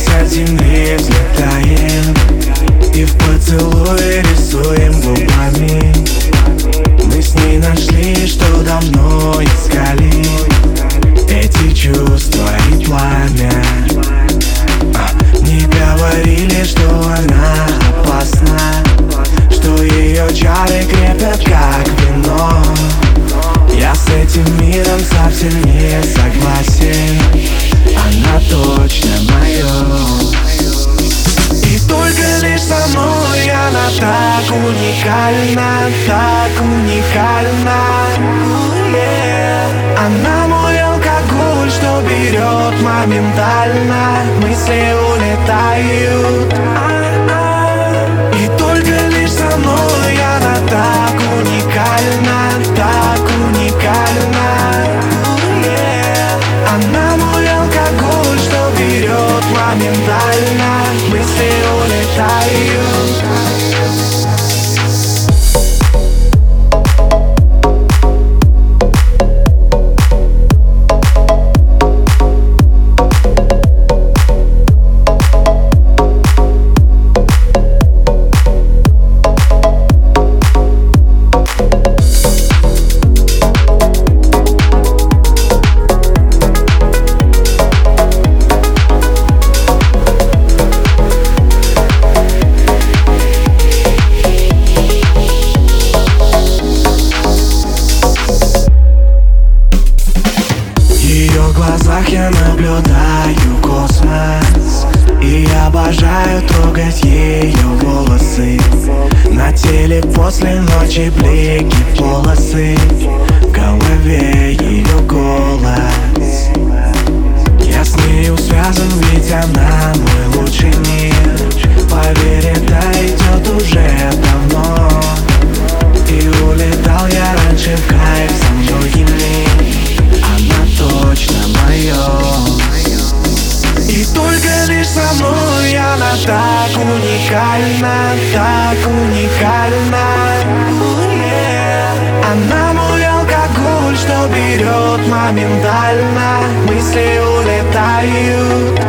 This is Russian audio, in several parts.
Вниз от земли взлетаем И в поцелуе рисуем губы. Уникальна Так уникальна Она мой алкоголь, что берет моментально. Мысли улетают наблюдаю космос. И обожаю трогать ее волосы. На теле после ночи блики полосы. В голове ее голос. Я с нею связан, ведь она мой И только лишь со мной она так уникальна Так уникальна. Она мой алкоголь, что берет моментально. Мысли улетают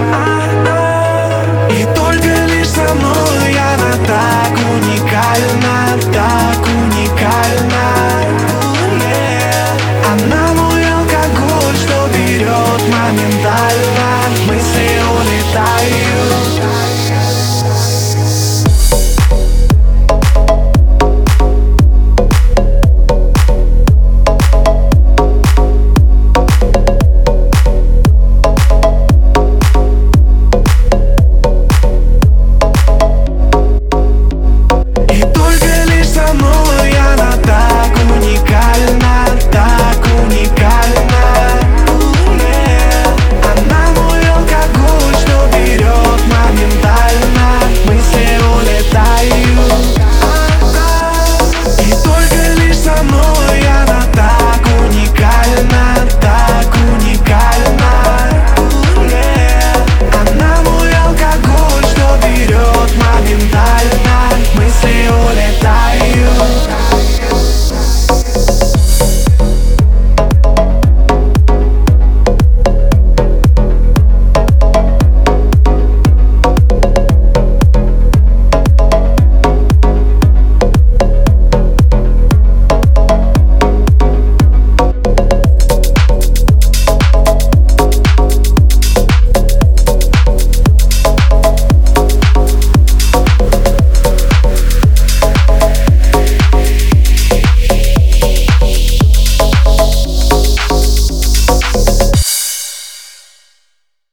утонула